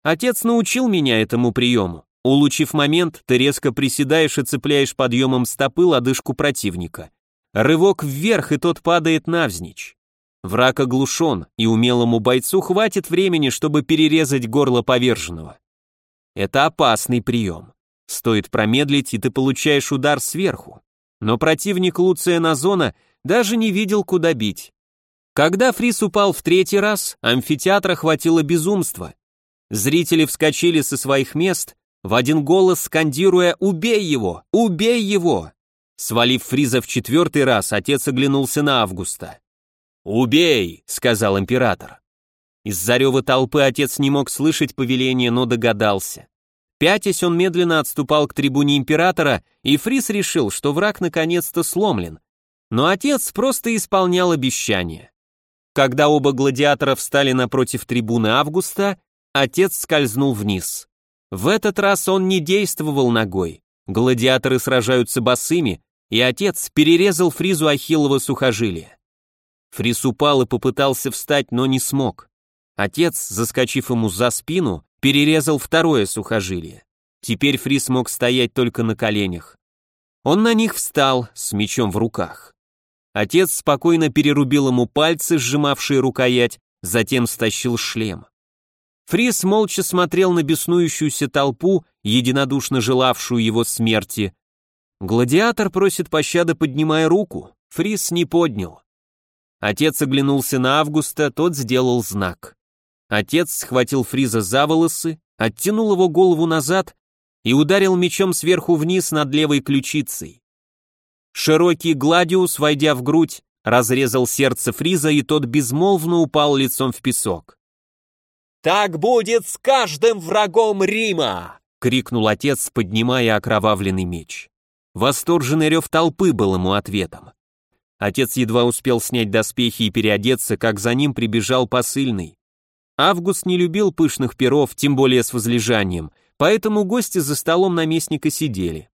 Отец научил меня этому приему. Улучив момент, ты резко приседаешь и цепляешь подъемом стопы лодыжку противника. Рывок вверх, и тот падает навзничь. Враг оглушен, и умелому бойцу хватит времени, чтобы перерезать горло поверженного. Это опасный прием. Стоит промедлить, и ты получаешь удар сверху. Но противник Луция Назона даже не видел, куда бить. Когда Фрис упал в третий раз, амфитеатра хватило безумства. Зрители вскочили со своих мест, в один голос скандируя «Убей его! Убей его!» Свалив Фриза в четвертый раз, отец оглянулся на Августа. «Убей!» — сказал император. Из-за рева толпы отец не мог слышать повеление, но догадался. Пятясь, он медленно отступал к трибуне императора, и Фриз решил, что враг наконец-то сломлен. Но отец просто исполнял обещание. Когда оба гладиатора встали напротив трибуны Августа, отец скользнул вниз. В этот раз он не действовал ногой. Гладиаторы сражаются босыми, и отец перерезал Фризу Ахиллова сухожилие. Фриз упал и попытался встать, но не смог. Отец, заскочив ему за спину, перерезал второе сухожилие. Теперь Фриз мог стоять только на коленях. Он на них встал с мечом в руках. Отец спокойно перерубил ему пальцы, сжимавшие рукоять, затем стащил шлем. Фрис молча смотрел на беснующуюся толпу, единодушно желавшую его смерти, Гладиатор просит пощады, поднимая руку. Фрис не поднял. Отец оглянулся на Августа, тот сделал знак. Отец схватил Фриза за волосы, оттянул его голову назад и ударил мечом сверху вниз над левой ключицей. Широкий гладиус, войдя в грудь, разрезал сердце Фриза, и тот безмолвно упал лицом в песок. «Так будет с каждым врагом Рима!» — крикнул отец, поднимая окровавленный меч. Восторженный рев толпы был ему ответом. Отец едва успел снять доспехи и переодеться, как за ним прибежал посыльный. Август не любил пышных перов, тем более с возлежанием, поэтому гости за столом наместника сидели.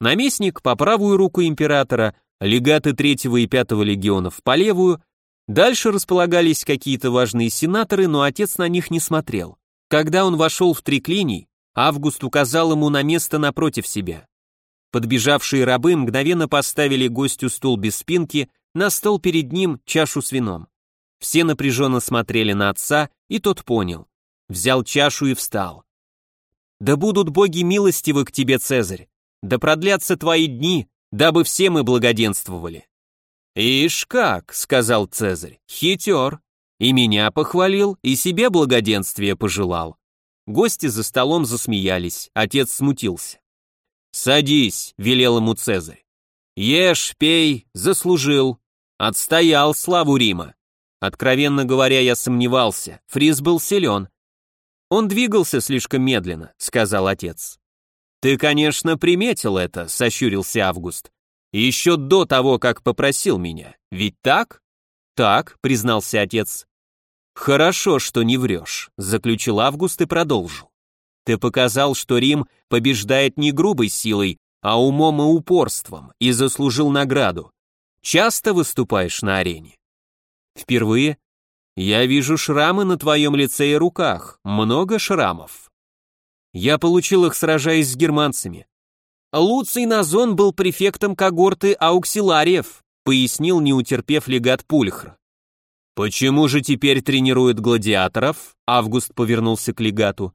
Наместник по правую руку императора, легаты третьего и пятого легионов по левую, дальше располагались какие-то важные сенаторы, но отец на них не смотрел. Когда он вошел в триклиний, Август указал ему на место напротив себя. Подбежавшие рабы мгновенно поставили гостю стул без спинки, на стол перед ним чашу с вином. Все напряженно смотрели на отца, и тот понял. Взял чашу и встал. «Да будут боги милостивы к тебе, Цезарь! Да продлятся твои дни, дабы все мы благоденствовали!» «Ишь как», — сказал Цезарь, — «хитер. И меня похвалил, и себе благоденствие пожелал». Гости за столом засмеялись, отец смутился. «Садись», — велел ему Цезарь. «Ешь, пей, заслужил. Отстоял славу Рима». Откровенно говоря, я сомневался, Фриз был силен. «Он двигался слишком медленно», — сказал отец. «Ты, конечно, приметил это», — сощурился Август. «Еще до того, как попросил меня. Ведь так?» «Так», — признался отец. «Хорошо, что не врешь», — заключил Август и продолжил. «Ты показал, что Рим побеждает не грубой силой, а умом и упорством, и заслужил награду. Часто выступаешь на арене?» «Впервые?» «Я вижу шрамы на твоем лице и руках, много шрамов». Я получил их, сражаясь с германцами. Луций Назон был префектом когорты ауксилариев, пояснил, не утерпев легат Пульхр. Почему же теперь тренируют гладиаторов? Август повернулся к легату.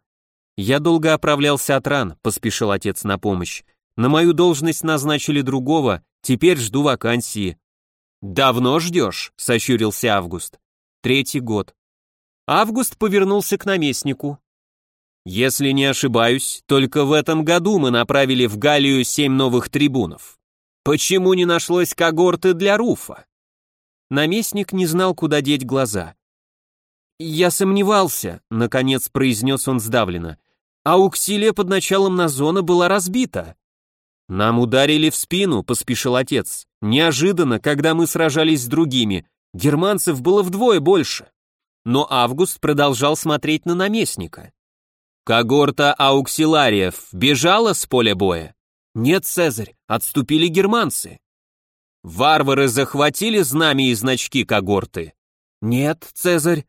Я долго оправлялся от ран, поспешил отец на помощь. На мою должность назначили другого, теперь жду вакансии. Давно ждешь? сощурился Август. Третий год. Август повернулся к наместнику. Если не ошибаюсь, только в этом году мы направили в Галлию семь новых трибунов. Почему не нашлось когорты для Руфа? Наместник не знал, куда деть глаза. «Я сомневался», — наконец произнес он сдавленно. «А под началом Назона была разбита». «Нам ударили в спину», — поспешил отец. «Неожиданно, когда мы сражались с другими. Германцев было вдвое больше». Но Август продолжал смотреть на наместника. Когорта ауксилариев бежала с поля боя? Нет, Цезарь, отступили германцы. Варвары захватили знамя и значки когорты? Нет, Цезарь.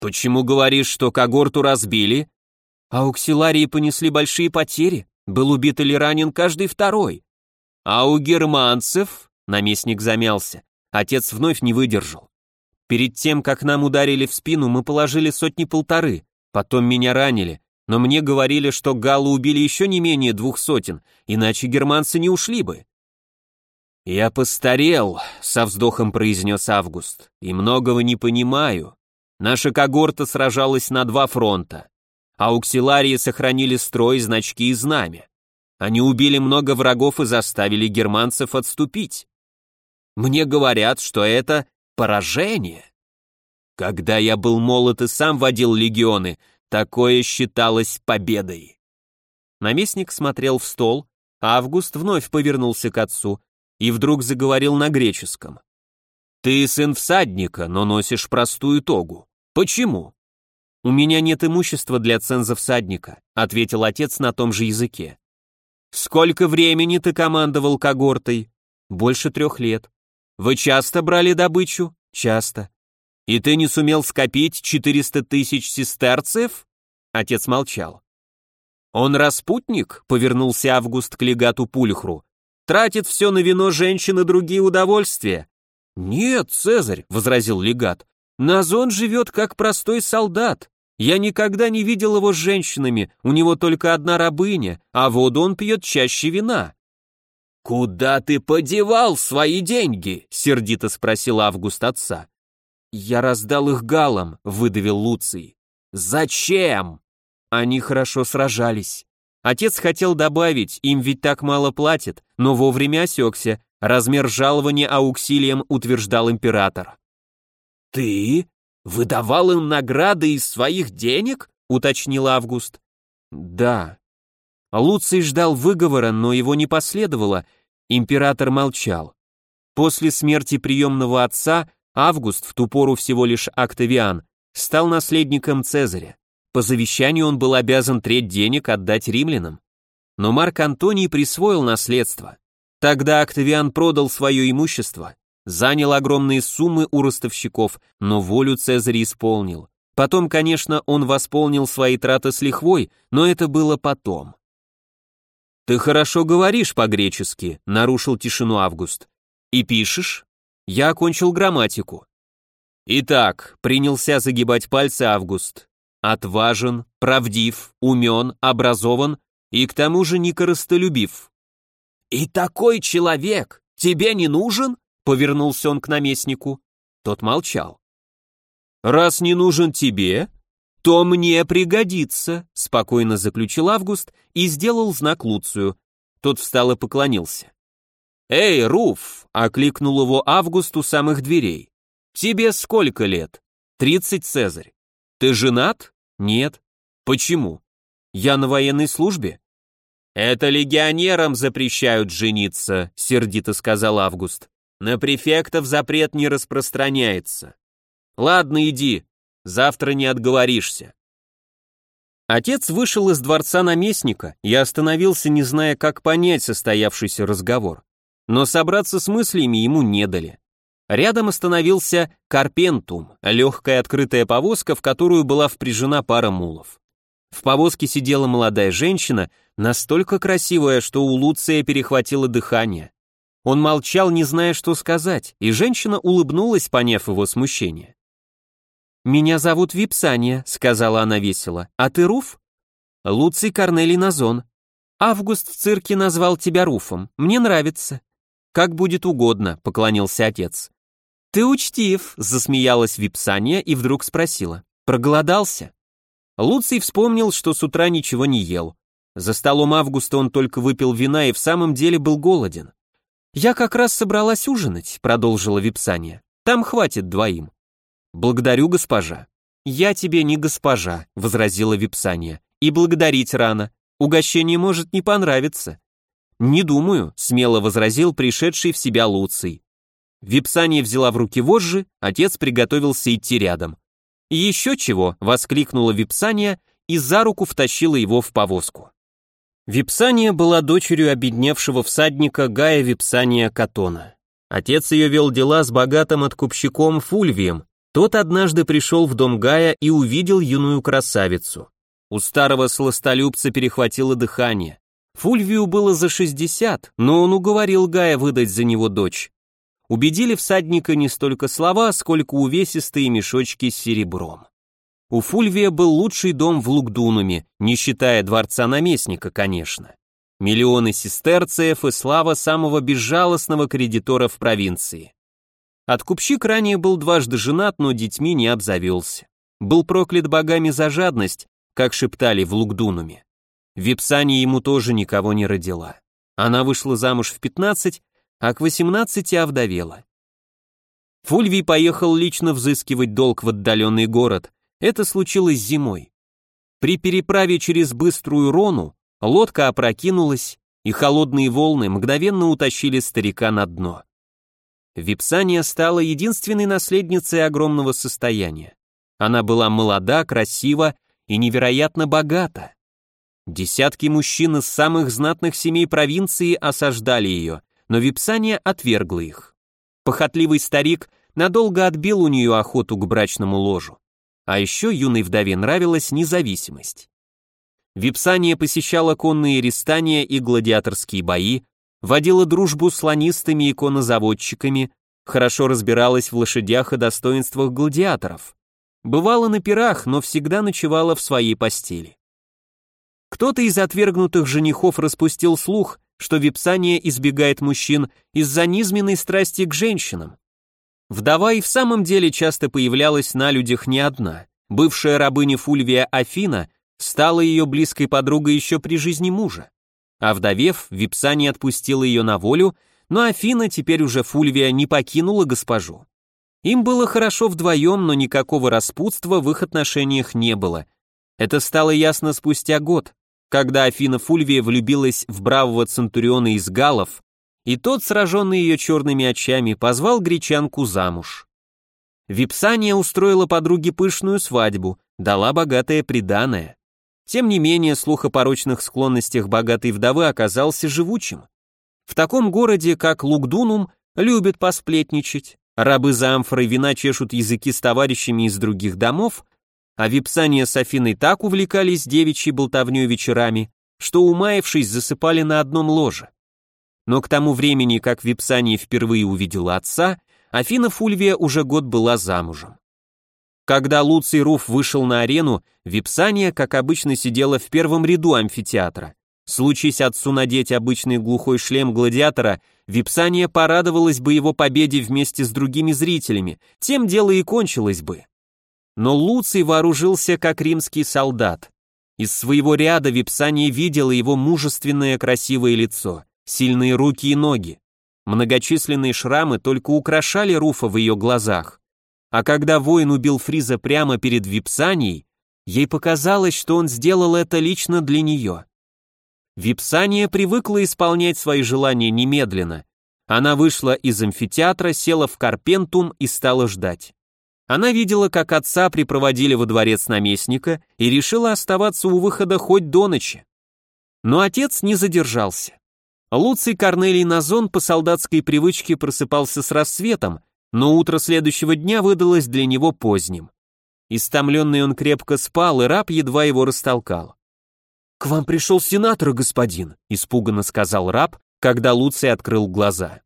Почему говоришь, что когорту разбили? Ауксиларии понесли большие потери, был убит или ранен каждый второй. А у германцев, наместник замялся, отец вновь не выдержал. Перед тем, как нам ударили в спину, мы положили сотни-полторы, потом меня ранили, но мне говорили, что галлы убили еще не менее двух сотен, иначе германцы не ушли бы. «Я постарел», — со вздохом произнес Август, — «и многого не понимаю. Наша когорта сражалась на два фронта. А Ауксиларии сохранили строй, значки и знамя. Они убили много врагов и заставили германцев отступить. Мне говорят, что это поражение. Когда я был молод и сам водил легионы, Такое считалось победой. Наместник смотрел в стол, а Август вновь повернулся к отцу и вдруг заговорил на греческом. «Ты сын всадника, но носишь простую тогу. Почему?» «У меня нет имущества для ценза всадника», ответил отец на том же языке. «Сколько времени ты командовал когортой?» «Больше трех лет». «Вы часто брали добычу?» «Часто». «И ты не сумел скопить 400 тысяч сестерцев?» Отец молчал. «Он распутник?» — повернулся Август к легату Пульхру. «Тратит все на вино женщин и другие удовольствия». «Нет, Цезарь», — возразил легат, — «Назон живет как простой солдат. Я никогда не видел его с женщинами, у него только одна рабыня, а воду он пьет чаще вина». «Куда ты подевал свои деньги?» — сердито спросил Август отца. «Я раздал их галам», — выдавил Луций. «Зачем?» Они хорошо сражались. Отец хотел добавить, им ведь так мало платят, но вовремя осекся, размер жалования ауксилием утверждал император. «Ты выдавал им награды из своих денег?» — уточнил Август. «Да». Луций ждал выговора, но его не последовало, император молчал. После смерти приемного отца Август, в ту пору всего лишь Октавиан, стал наследником Цезаря. По завещанию он был обязан треть денег отдать римлянам. Но Марк Антоний присвоил наследство. Тогда Октавиан продал свое имущество, занял огромные суммы у ростовщиков, но волю Цезаря исполнил. Потом, конечно, он восполнил свои траты с лихвой, но это было потом. «Ты хорошо говоришь по-гречески», — нарушил тишину Август. «И пишешь?» Я окончил грамматику. Итак, принялся загибать пальцы Август. Отважен, правдив, умен, образован и к тому же некорыстолюбив. «И такой человек тебе не нужен?» Повернулся он к наместнику. Тот молчал. «Раз не нужен тебе, то мне пригодится», спокойно заключил Август и сделал знак Луцию. Тот встал и поклонился. «Эй, Руф!» — окликнул его Август у самых дверей. «Тебе сколько лет?» «Тридцать, Цезарь». «Ты женат?» «Нет». «Почему?» «Я на военной службе». «Это легионерам запрещают жениться», — сердито сказал Август. «На префектов запрет не распространяется». «Ладно, иди, завтра не отговоришься». Отец вышел из дворца наместника и остановился, не зная, как понять состоявшийся разговор. Но собраться с мыслями ему не дали. Рядом остановился Карпентум, легкая открытая повозка, в которую была впряжена пара мулов. В повозке сидела молодая женщина, настолько красивая, что у Луция перехватило дыхание. Он молчал, не зная, что сказать, и женщина улыбнулась, поняв его смущение. «Меня зовут Випсания», — сказала она весело. «А ты Руф?» «Луций Корнелий Назон. Август в цирке назвал тебя Руфом. Мне нравится». «Как будет угодно», — поклонился отец. «Ты учтив», — засмеялась Випсания и вдруг спросила. «Проголодался?» Луций вспомнил, что с утра ничего не ел. За столом Августа он только выпил вина и в самом деле был голоден. «Я как раз собралась ужинать», — продолжила Випсания. «Там хватит двоим». «Благодарю, госпожа». «Я тебе не госпожа», — возразила Випсания. «И благодарить рано. Угощение может не понравиться». «Не думаю», — смело возразил пришедший в себя Луций. Випсания взяла в руки вожжи, отец приготовился идти рядом. «Еще чего!» — воскликнула Випсания и за руку втащила его в повозку. Випсания была дочерью обедневшего всадника Гая Випсания Катона. Отец ее вел дела с богатым откупщиком Фульвием, тот однажды пришел в дом Гая и увидел юную красавицу. У старого сластолюбца перехватило дыхание. Фульвию было за 60, но он уговорил Гая выдать за него дочь. Убедили всадника не столько слова, сколько увесистые мешочки с серебром. У Фульвия был лучший дом в Лукдунуме, не считая дворца наместника, конечно. Миллионы сестерцев и слава самого безжалостного кредитора в провинции. Откупщик ранее был дважды женат, но детьми не обзавелся. Был проклят богами за жадность, как шептали в Лукдунуме. Випсания ему тоже никого не родила. Она вышла замуж в 15, а к 18 овдовела. Фульвий поехал лично взыскивать долг в отдаленный город. Это случилось зимой. При переправе через быструю Рону лодка опрокинулась, и холодные волны мгновенно утащили старика на дно. Випсания стала единственной наследницей огромного состояния. Она была молода, красива и невероятно богата. Десятки мужчин из самых знатных семей провинции осаждали ее, но Випсания отвергла их. Похотливый старик надолго отбил у нее охоту к брачному ложу. А еще юной вдове нравилась независимость. Випсания посещала конные рестания и гладиаторские бои, водила дружбу с слонистыми и конозаводчиками, хорошо разбиралась в лошадях и достоинствах гладиаторов. Бывала на пирах, но всегда ночевала в своей постели. Кто-то из отвергнутых женихов распустил слух, что Випсания избегает мужчин из-за низменной страсти к женщинам. Вдова и в самом деле часто появлялась на людях не одна. Бывшая рабыня Фульвия Афина стала ее близкой подругой еще при жизни мужа. А вдовев, Випсания отпустила ее на волю, но Афина, теперь уже Фульвия, не покинула госпожу. Им было хорошо вдвоем, но никакого распутства в их отношениях не было. Это стало ясно спустя год, когда Афина Фульвия влюбилась в бравого центуриона из Галов, и тот, сраженный ее черными очами, позвал гречанку замуж. Випсания устроила подруге пышную свадьбу, дала богатое приданое. Тем не менее, слух о порочных склонностях богатой вдовы оказался живучим. В таком городе, как Лугдунум, любят посплетничать. Рабы за амфорой вина чешут языки с товарищами из других домов, а Випсания с Афиной так увлекались девичьей болтовней вечерами, что, умаявшись, засыпали на одном ложе. Но к тому времени, как Випсания впервые увидела отца, Афина Фульвия уже год была замужем. Когда Луций Руф вышел на арену, Випсания, как обычно, сидела в первом ряду амфитеатра. Случись отцу надеть обычный глухой шлем гладиатора, Випсания порадовалась бы его победе вместе с другими зрителями, тем дело и кончилось бы. Но Луций вооружился как римский солдат. Из своего ряда Випсания видела его мужественное красивое лицо, сильные руки и ноги. Многочисленные шрамы только украшали Руфа в ее глазах. А когда воин убил Фриза прямо перед Випсанией, ей показалось, что он сделал это лично для нее. Випсания привыкла исполнять свои желания немедленно. Она вышла из амфитеатра, села в карпентум и стала ждать. Она видела, как отца припроводили во дворец наместника и решила оставаться у выхода хоть до ночи. Но отец не задержался. Луций Корнелий Назон по солдатской привычке просыпался с рассветом, но утро следующего дня выдалось для него поздним. Истомленный он крепко спал, и раб едва его растолкал. «К вам пришел сенатор, господин», — испуганно сказал раб, когда Луций открыл глаза.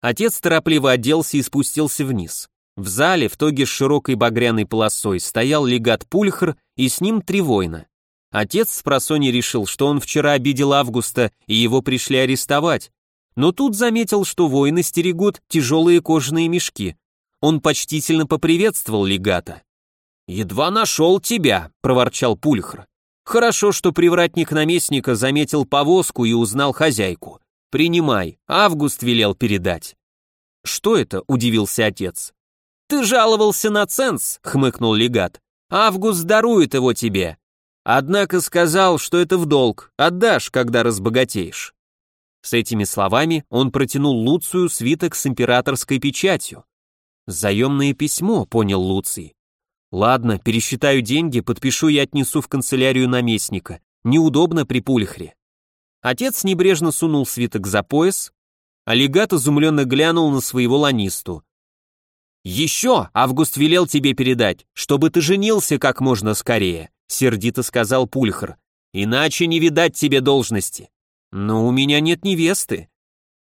Отец торопливо оделся и спустился вниз. В зале, в тоге с широкой багряной полосой, стоял легат Пульхр и с ним три воина. Отец с просони решил, что он вчера обидел Августа и его пришли арестовать, но тут заметил, что воины стерегут тяжелые кожаные мешки. Он почтительно поприветствовал легата. «Едва нашел тебя», — проворчал Пульхр. Хорошо, что привратник наместника заметил повозку и узнал хозяйку. Принимай, Август велел передать. Что это? удивился отец. Ты жаловался на ценз, хмыкнул легат. Август дарует его тебе. Однако сказал, что это в долг, отдашь, когда разбогатеешь. С этими словами он протянул Луцию свиток с императорской печатью. Заемное письмо, понял Луций. Ладно, пересчитаю деньги, подпишу и отнесу в канцелярию наместника. Неудобно при пульхре. Отец небрежно сунул свиток за пояс, а легат изумленно глянул на своего ланисту. «Еще Август велел тебе передать, чтобы ты женился как можно скорее», сердито сказал Пульхр. «Иначе не видать тебе должности». «Но у меня нет невесты».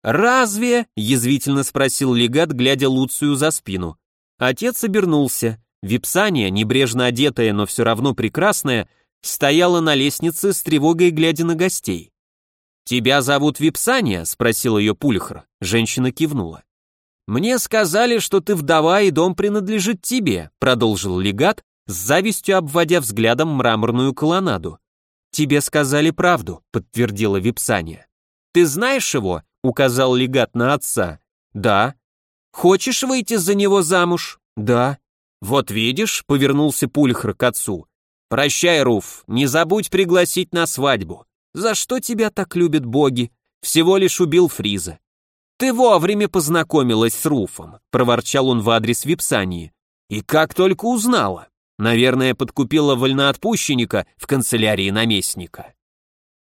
«Разве?» — язвительно спросил легат, глядя Луцию за спину. Отец обернулся. Випсания, небрежно одетая, но все равно прекрасная, стояла на лестнице с тревогой, глядя на гостей. «Тебя зовут Випсания?» — спросил ее Пульхр. Женщина кивнула. «Мне сказали, что ты вдова и дом принадлежит тебе», — продолжил легат, с завистью обводя взглядом мраморную колоннаду. «Тебе сказали правду», — подтвердила Випсания. «Ты знаешь его?» — указал легат на отца. «Да». «Хочешь выйти за него замуж?» «Да». «Вот видишь», — повернулся Пульхр к отцу. «Прощай, Руф, не забудь пригласить на свадьбу. За что тебя так любят боги? Всего лишь убил Фриза». «Ты вовремя познакомилась с Руфом», — проворчал он в адрес Випсании. «И как только узнала. Наверное, подкупила вольноотпущенника в канцелярии наместника».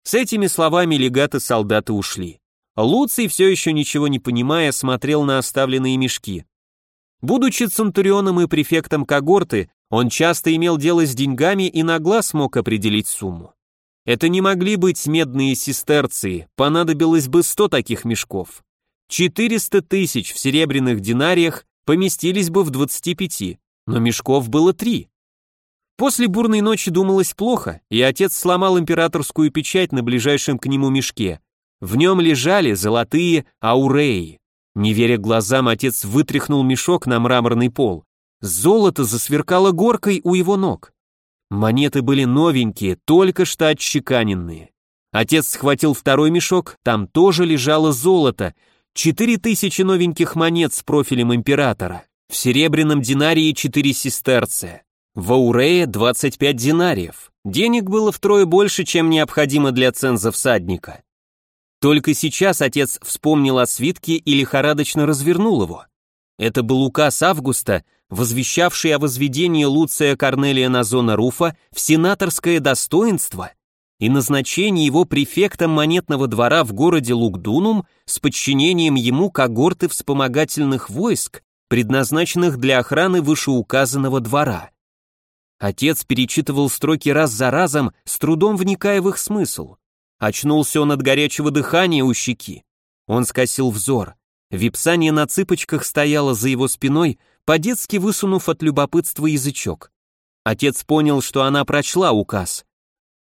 С этими словами легаты солдаты ушли. Луций, все еще ничего не понимая, смотрел на оставленные мешки. Будучи центурионом и префектом когорты, он часто имел дело с деньгами и на глаз мог определить сумму. Это не могли быть медные сестерции, понадобилось бы 100 таких мешков. 400 тысяч в серебряных динариях поместились бы в 25, но мешков было три. После бурной ночи думалось плохо, и отец сломал императорскую печать на ближайшем к нему мешке. В нем лежали золотые ауреи. Не веря глазам, отец вытряхнул мешок на мраморный пол. Золото засверкало горкой у его ног. Монеты были новенькие, только что отщеканенные. Отец схватил второй мешок, там тоже лежало золото, четыре тысячи новеньких монет с профилем императора. В серебряном динарии четыре сестерция. В Аурее 25 динариев. Денег было втрое больше, чем необходимо для ценза всадника. Только сейчас отец вспомнил о свитке и лихорадочно развернул его. Это был указ Августа, возвещавший о возведении Луция Корнелия Назона Руфа в сенаторское достоинство и назначении его префектом монетного двора в городе Лукдунум с подчинением ему когорты вспомогательных войск, предназначенных для охраны вышеуказанного двора. Отец перечитывал строки раз за разом, с трудом вникая в их смысл. Очнулся он от горячего дыхания у щеки. Он скосил взор. Випсания на цыпочках стояла за его спиной, по-детски высунув от любопытства язычок. Отец понял, что она прочла указ.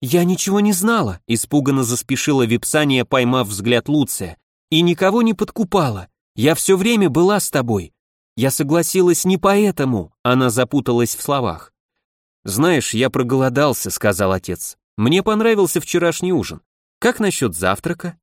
«Я ничего не знала», — испуганно заспешила Випсания, поймав взгляд Луция. «И никого не подкупала. Я все время была с тобой. Я согласилась не поэтому», — она запуталась в словах. «Знаешь, я проголодался», — сказал отец. «Мне понравился вчерашний ужин. Как насчет завтрака?»